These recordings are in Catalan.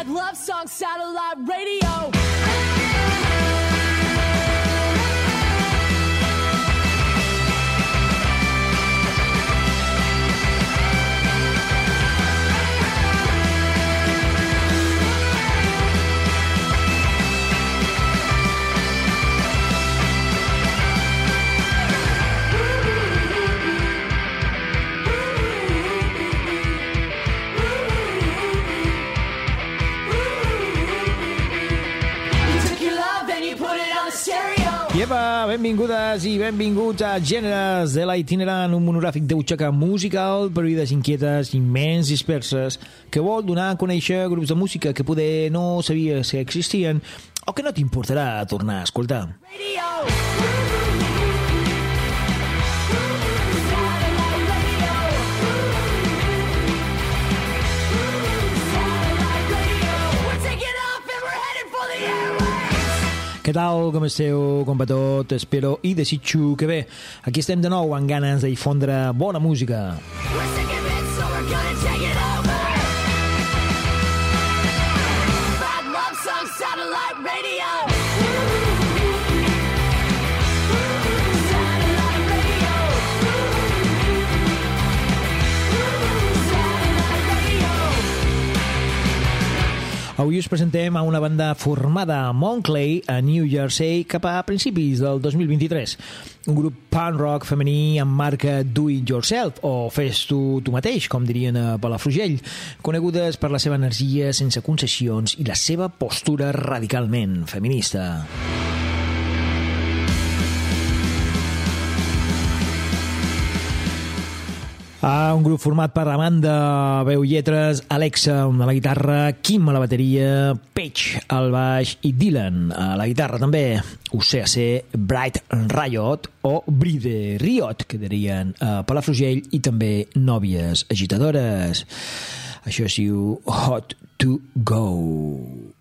Bad love song, satellite radio. Benvingudes i benvinguts a Gèneres de la itinerant, un monogràfic de butxaca musical per vides inquietes, immens disperses, que vol donar a conèixer grups de música que poder no sabies que existien o que no t'importarà tornar a escoltar. Radio. Què tal, com esteu, com va tot? Espero i desitjo que bé. Aquí estem de nou amb ganes de difondre bona música. We're sick Avui us presentem a una banda formada a Montclair, a New Jersey, cap a principis del 2023. Un grup punk rock femení amb marca Do It Yourself, o Fes tu mateix, com dirien a Palafrugell, conegudes per la seva energia sense concessions i la seva postura radicalment feminista. Ah, un grup format per Amanda, veu lletres, Alexa a la guitarra, Kim a la bateria, Paige al baix i Dylan a la guitarra també. UCAC, Bright Riot o Bride Riot, que dirien a Palafrugell, i també Nòvies Agitadores. Això es diu Hot to Go.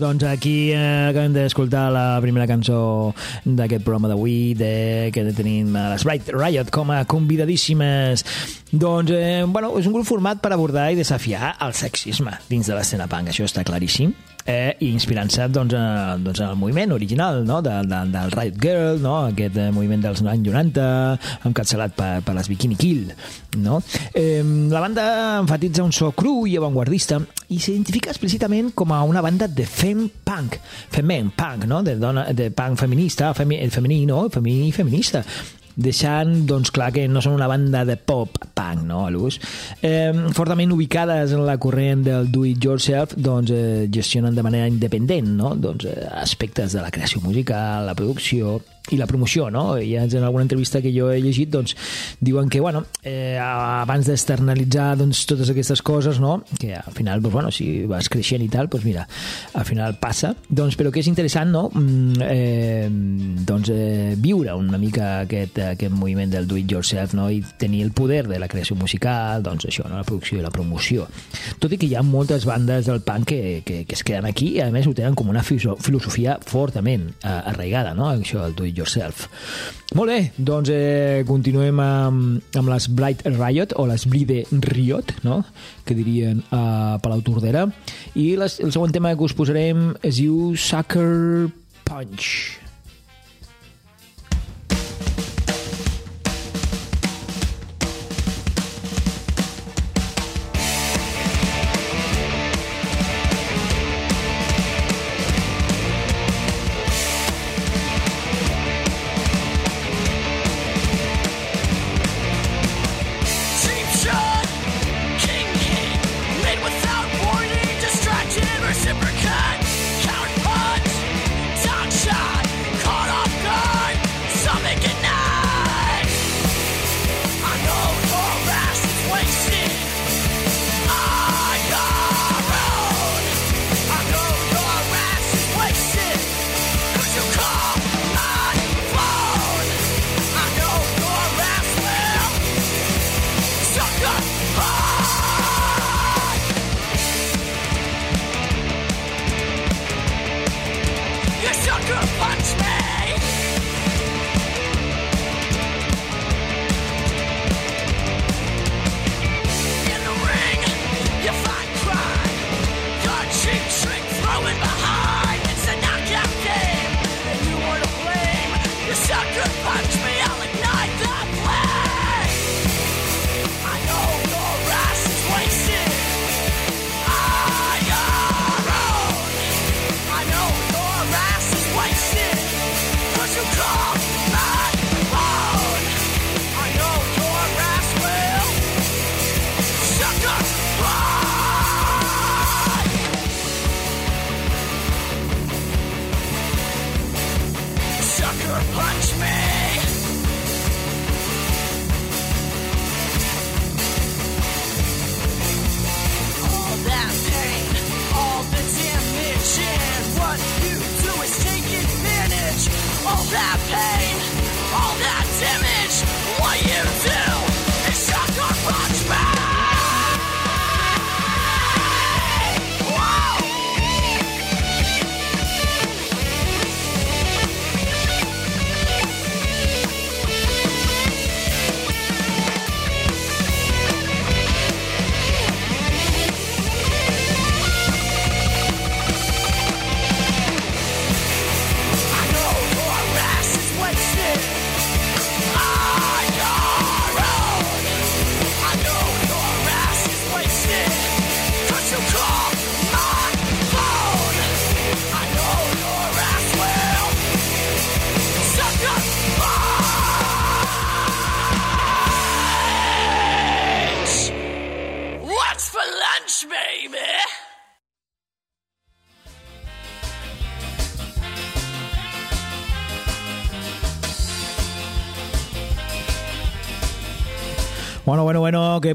Doncs aquí eh, acabem d'escoltar la primera cançó d'aquest programa d'avui, de, que tenim a les Bright Riot com a convidadíssimes. Doncs, eh, bueno, és un grup format per abordar i desafiar el sexisme dins de l'escena punk, això està claríssim eh, i inspirant-se doncs, eh, doncs, en el moviment original no? de, de, del Riot Girl, no? aquest eh, moviment dels anys 90, encapçalat per, per les Bikini Kill. No? Eh, la banda enfatitza un so cru i avantguardista i s'identifica explícitament com a una banda de fem punk, femen punk, no? de, dona, de punk feminista, femi, femení, no? femení feminista deixant doncs, clar que no són una banda de pop punk, no, a l'ús. Eh, fortament ubicades en la corrent del do-it-yourself, doncs, eh, gestionen de manera independent no? doncs, eh, aspectes de la creació musical, la producció i la promoció, no? I en alguna entrevista que jo he llegit, doncs, diuen que, bueno, eh, abans d'externalitzar doncs, totes aquestes coses, no? Que al final, doncs, bueno, si vas creixent i tal, doncs mira, al final passa. Doncs, però que és interessant, no? Mm, eh, doncs, eh, viure una mica aquest, aquest moviment del do-it-yourself, no? I tenir el poder de la creació musical, doncs això, no? La producció i la promoció. Tot i que hi ha moltes bandes del punk que, que, que es queden aquí i, a més, ho tenen com una filosofia fortament eh, arraigada, no? Això, el do-it yourself. Molt bé, doncs eh, continuem amb, amb les Bright Riot o les Bride Riot, no? que dirien a Palau Tordera. I les, el següent tema que us posarem es diu Sucker Punch.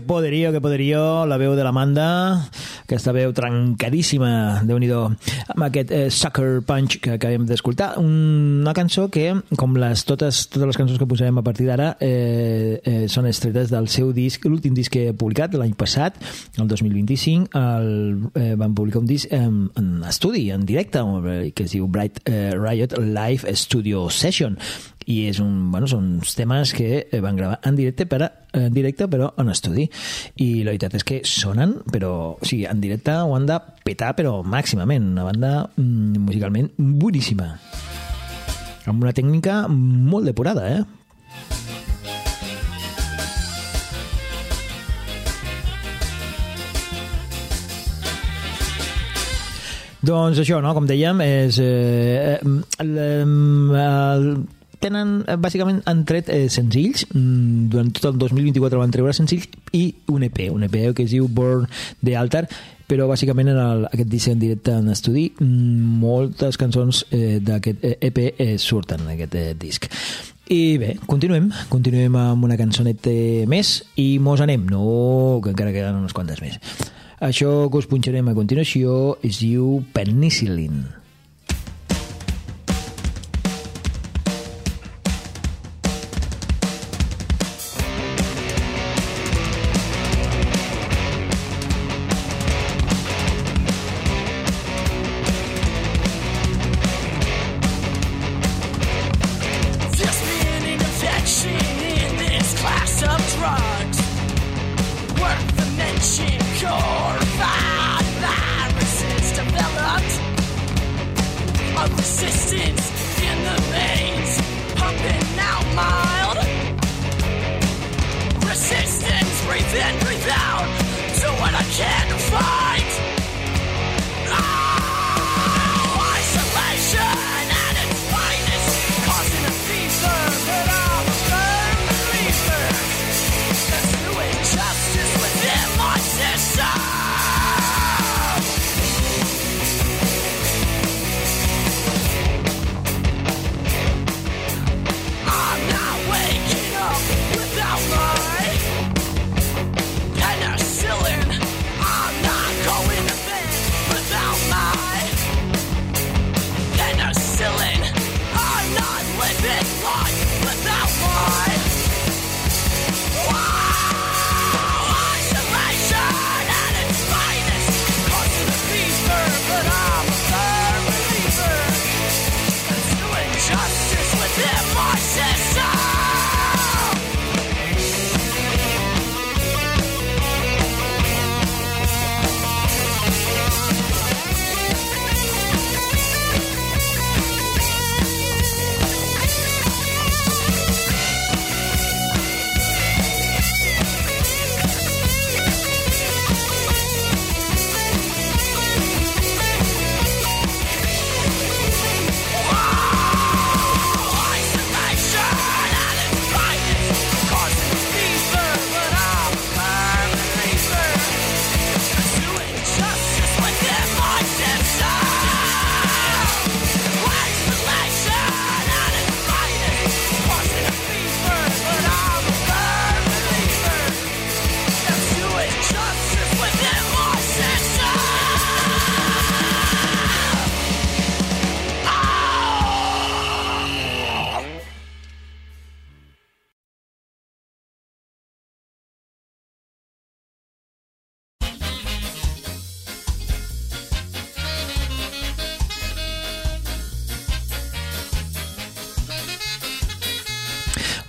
Poderío, qué poderío, la veu de l'Amanda, aquesta veu trencadíssima, déu nhi amb aquest eh, Sucker Punch que acabem d'escoltar. Una cançó que, com les, totes, totes les cançons que posarem a partir d'ara, eh, eh, són estretes del seu disc, l'últim disc que he publicat l'any passat, el 2025, el, eh, van publicar un disc en, en estudi, en directe, que es diu Bright eh, Riot Live Studio Session i és un, bueno, són uns temes que eh, van gravar en directe, per a, en directe però en estudi i la veritat és que sonen però o sigui, en directe ho han de petar però màximament, una banda mm, musicalment boníssima amb una tècnica molt depurada eh? Doncs això, no? com dèiem, és eh, el, el, tenen, eh, bàsicament, han tret eh, senzills. Mm, durant tot el 2024 van treure senzills i un EP, un EP que es diu Born the Altar, però bàsicament en el, aquest disc en directe en estudi mm, moltes cançons eh, d'aquest EP eh, e surten en aquest eh, disc. I bé, continuem, continuem amb una cançoneta més i mos anem, no, que encara queden unes quantes més. Això que us punxarem a continuació es diu Penicillin.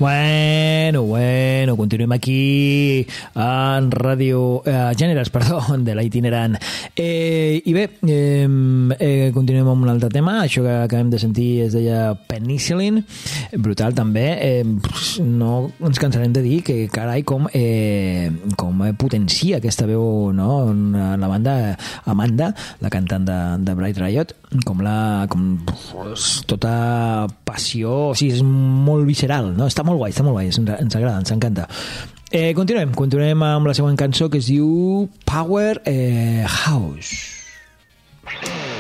Ouais, Bueno, bueno, continuem aquí en Ràdio eh, Gèneres, perdó, de la itinerant. Eh, I bé, eh, eh, continuem amb un altre tema. Això que acabem de sentir es deia Penicillin, brutal també. Eh, no ens cansarem de dir que, carai, com, eh, com potencia aquesta veu no? la banda Amanda, la cantant de, de Bright Riot, com la... com tota passió, o sigui, és molt visceral, no? Està molt guai, està molt guai, ens, ens agrada, ens encanta. Eh, continuem, continuem amb la següent cançó que es diu Power eh, House. In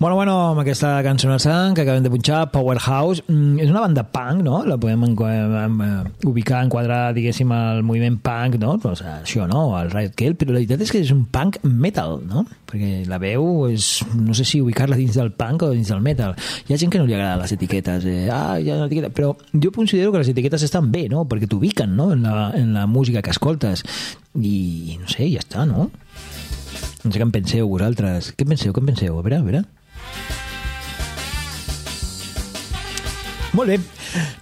Bueno, bueno, amb aquesta cançonassa que acabem de punxar, Powerhouse, mm, és una banda punk, no? La podem en, en, en, ubicar, enquadrar, diguéssim, al moviment punk, no? Pues això, no? El Riot Kill, però la veritat és que és un punk metal, no? Perquè la veu és... No sé si ubicar-la dins del punk o dins del metal. Hi ha gent que no li agrada les etiquetes. Eh? Ah, hi ha una etiqueta... Però jo considero que les etiquetes estan bé, no? Perquè t'ubiquen, no? En la, en la música que escoltes. I, no sé, ja està, no? No sé què en penseu vosaltres. Què en penseu? Què en penseu? A veure, a veure. Molt bé,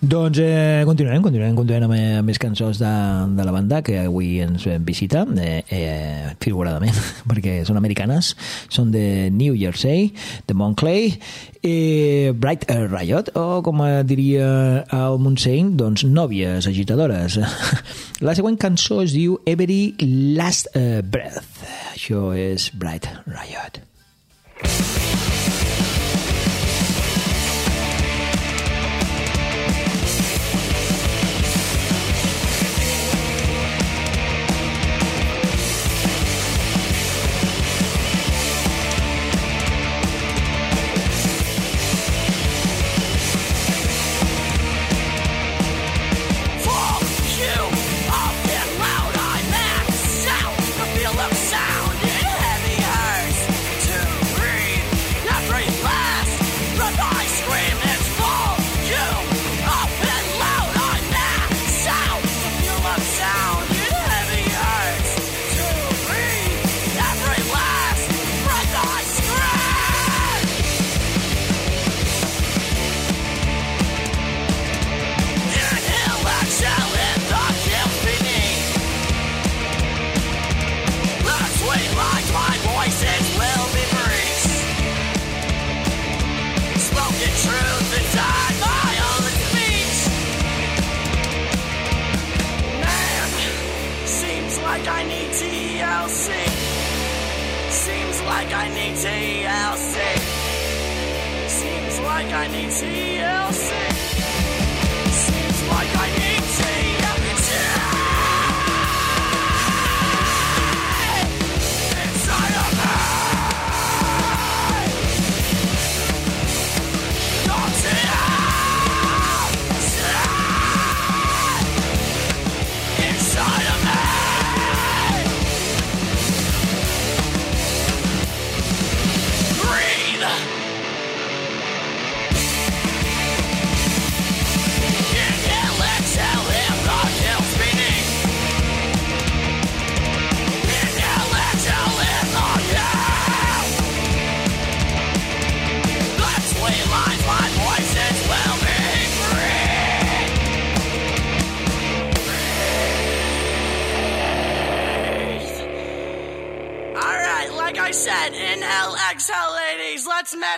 doncs eh, continuarem, continuarem, continuarem amb, eh, amb més cançons de, de la banda que avui ens visita, eh, eh, figuradament, perquè són americanes, són de New Jersey, de Montclair, eh, Bright Riot, o com eh, diria el Montseny, doncs nòvies agitadores. La següent cançó es diu Every Last eh, Breath. Això és Bright Riot. For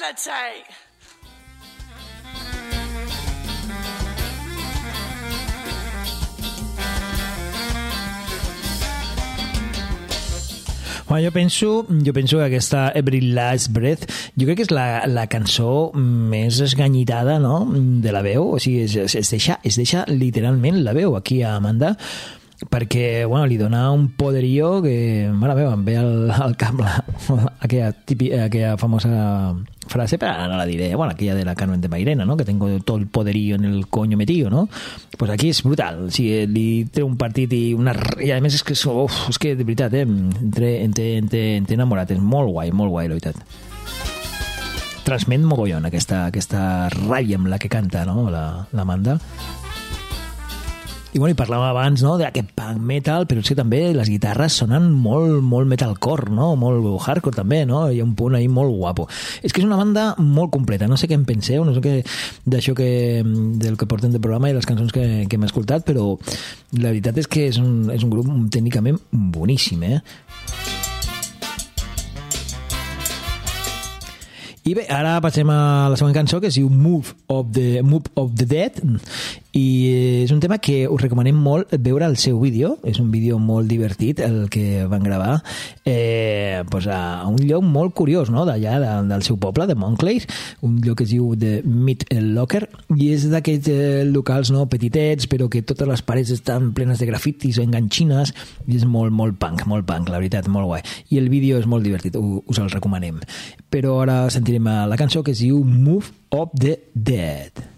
Let's meditate. Bueno, jo penso, jo penso que aquesta Every Last Breath jo crec que és la, la cançó més esganyitada no? de la veu, o sigui, es, es, deixa, es deixa literalment la veu aquí a Amanda perquè bueno, li dona un poderío que, mare meva, em ve al, al cap la, aquella, tipi, aquella famosa frase, pero no la diré, bueno, aquella de la Carmen de Mairena, ¿no? que tengo todo el poderío en el coño metido, ¿no? Pues aquí és brutal, sigui, li treu un partit i una... I a més és que, uf, és que de veritat, eh, entre, entre, entre, entre enamorat, és molt guai, molt guai, la veritat transmet mogollon aquesta, aquesta ràbia amb la que canta no? la, la Amanda i bueno, i parlàvem abans no, d'aquest punk metal, però és que també les guitarres sonen molt, molt metalcore, no? molt hardcore també, no? hi ha un punt ahí molt guapo. És que és una banda molt completa, no sé què en penseu, no sé què d'això que, del que porten de programa i les cançons que, que hem escoltat, però la veritat és que és un, és un grup tècnicament boníssim, eh? I bé, ara passem a la següent cançó, que es diu Move of the, Move of the Dead, i és un tema que us recomanem molt veure el seu vídeo, és un vídeo molt divertit el que van gravar eh, pues a un lloc molt curiós no? d'allà de, del seu poble, de Montclair un lloc que es diu The Meat Locker. I és d'aquests eh, locals no, petitets però que totes les parets estan plenes de grafitis o enganxines. I és molt, molt punk, molt punk, la veritat, molt guai. I el vídeo és molt divertit, us el recomanem. Però ara sentirem la cançó que es diu Move of the Dead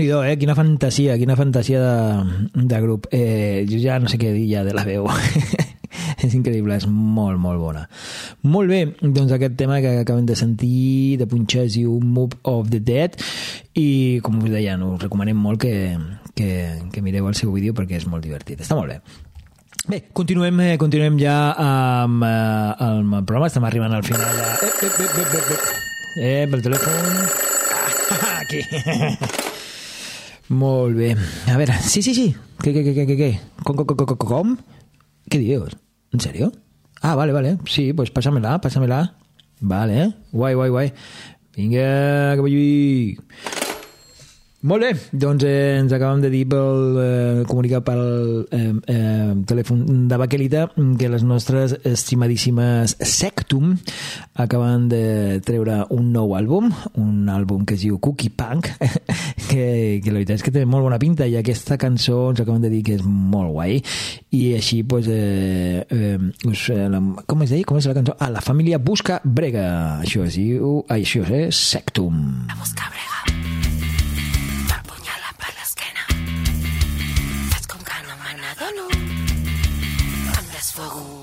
nhi eh? Quina fantasia, quina fantasia de, de grup. Eh, jo ja no sé què dir ja de la veu. és increïble, és molt, molt bona. Molt bé, doncs aquest tema que acabem de sentir de punxar es diu Move of the Dead i com us deia, us recomanem molt que, que, que mireu el seu vídeo perquè és molt divertit. Està molt bé. Bé, continuem, eh, continuem ja amb, eh, amb el programa. Estem arribant al final de... Eh, eh, eh, eh, eh, eh. eh telèfon... Ah, aquí. Molt. A veure, sí, sí, sí. Què, què, què, què, què? Com, com, com, com, com? Què dius? ¿En serio? Ah, vale, vale. Sí, pues pásamela, pásamela. Vale. Vinga, que vull... Molt bé, doncs eh, ens acabem de dir pel eh, comunicat pel eh, eh, telèfon de Baquelita que les nostres estimadíssimes Sectum acaben de treure un nou àlbum, un àlbum que es diu Cookie Punk, que, que la veritat és que té molt bona pinta i aquesta cançó ens acaben de dir que és molt guai i així pues, eh, eh, us, eh, la, com es deia? Com és la cançó? Ah, la família busca brega, això es diu, això és eh, Sectum. A buscar brega. No me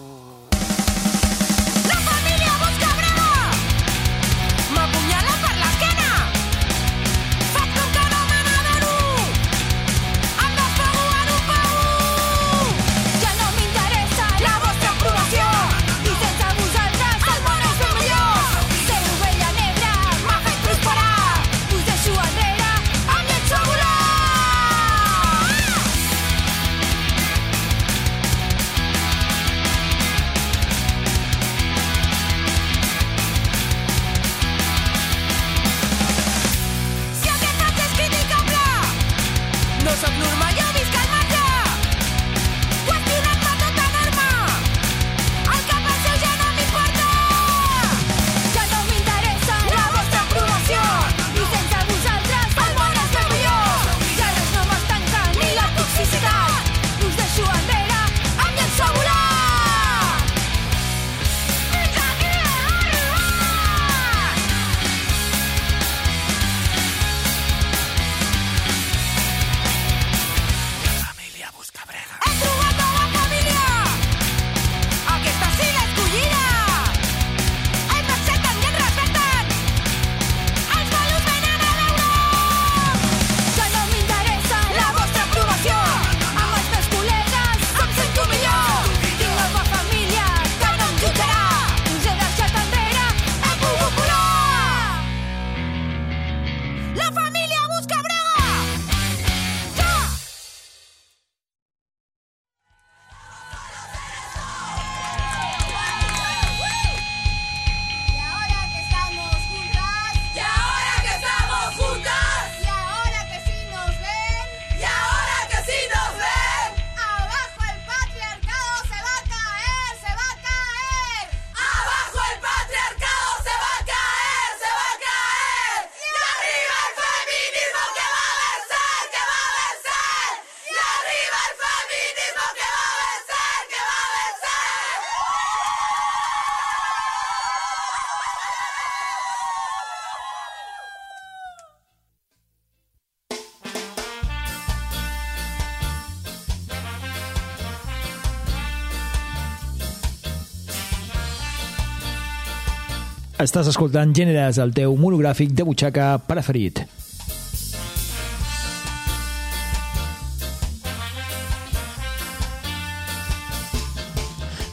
Estàs escoltant Gèneres, el teu monogràfic de butxaca preferit.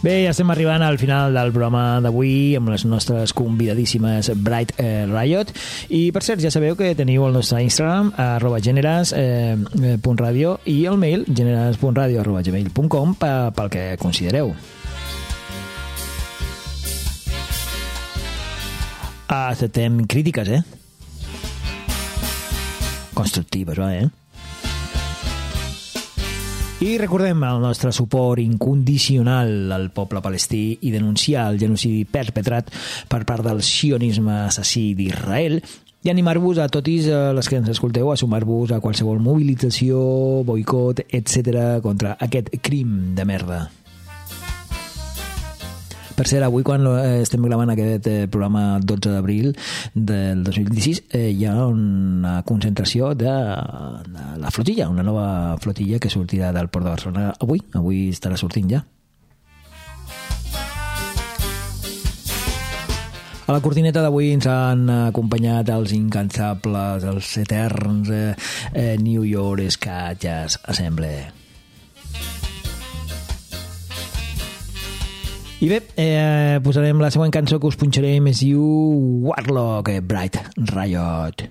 Bé, ja estem arribant al final del programa d'avui amb les nostres convidadíssimes Bright eh, Riot i per cert ja sabeu que teniu el nostre Instagram arroba generes eh, eh, i el mail generes.radio arroba gmail.com pel que considereu. Acceptem crítiques, eh? Constructives, va, eh? I recordem el nostre suport incondicional al poble palestí i denunciar el genocidi perpetrat per part del sionisme assassí d'Israel i animar-vos a totis eh, les que ens escolteu a sumar-vos a qualsevol mobilització, boicot, etc contra aquest crim de merda. Per cert, avui quan eh, estem gravant aquest eh, programa 12 d'abril del 2016 eh, hi ha una concentració de, de la flotilla, una nova flotilla que sortirà del port de Barcelona avui, avui estarà sortint ja. A la cortineta d'avui ens han acompanyat els incansables, els eterns eh, eh, New York Ska Jazz Assemble. I bé, eh, posarem la següent cançó que us punxarem, es diu Warlock, Bright Riot.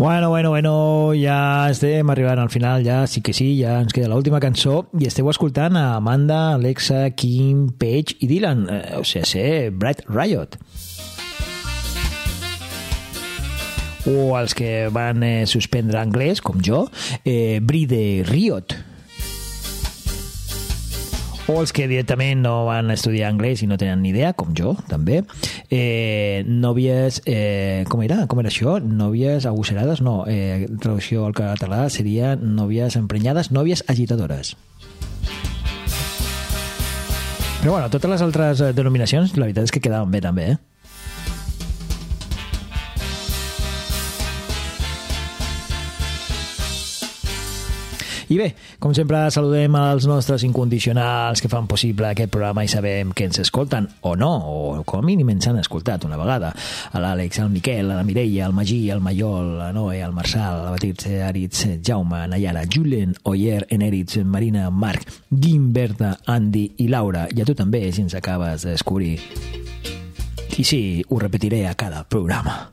Bueno, bueno, bueno, ja estem arribant al final, ja sí que sí, ja ens queda l'última cançó i esteu escoltant a Amanda, Alexa, Kim, Page i Dylan, eh, o sigui, ser Bright Riot. O els que van eh, suspendre anglès, com jo, eh, Bride Riot. O els que directament no van estudiar anglès i no tenen ni idea, com jo, també. Eh, nòvies... Eh, com era? Com era això? Nòvies agosserades? No, eh, traducció al català seria nòvies emprenyades, nòvies agitadores. Però bueno, totes les altres eh, denominacions, la veritat és que quedaven bé també, eh? I bé, com sempre, saludem als nostres incondicionals que fan possible aquest programa i sabem que ens escolten o no, o com a mínim ens han escoltat una vegada. A l'Àlex, al Miquel, a la Mireia, al Magí, al Maiol, a Noé, al Marçal, a Batirce, Aritz, Jaume, Nayara, Julen, Oyer, Eneritz, Marina, Marc, Guim, Berta, Andy i Laura. I a tu també, si ens acabes de descobrir. I sí, ho repetiré a cada programa.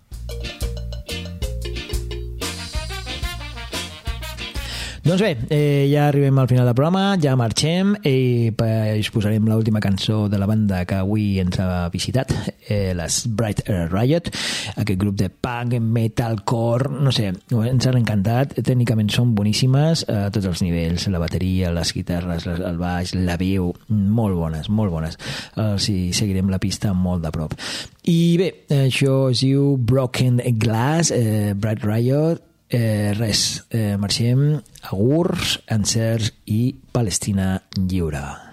Doncs bé, eh, ja arribem al final del programa, ja marxem i eh, us posarem l'última cançó de la banda que avui ens ha visitat, eh, les Bright Riot, aquest grup de punk, metalcore, no sé, ens han encantat, tècnicament són boníssimes a tots els nivells, la bateria, les guitarres, el baix, la veu, molt bones, molt bones. Els hi seguirem la pista molt de prop. I bé, això es diu Broken Glass, eh, Bright Riot, Eh, res, eh, marxem, augurs, encerts i Palestina lliure.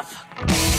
enough.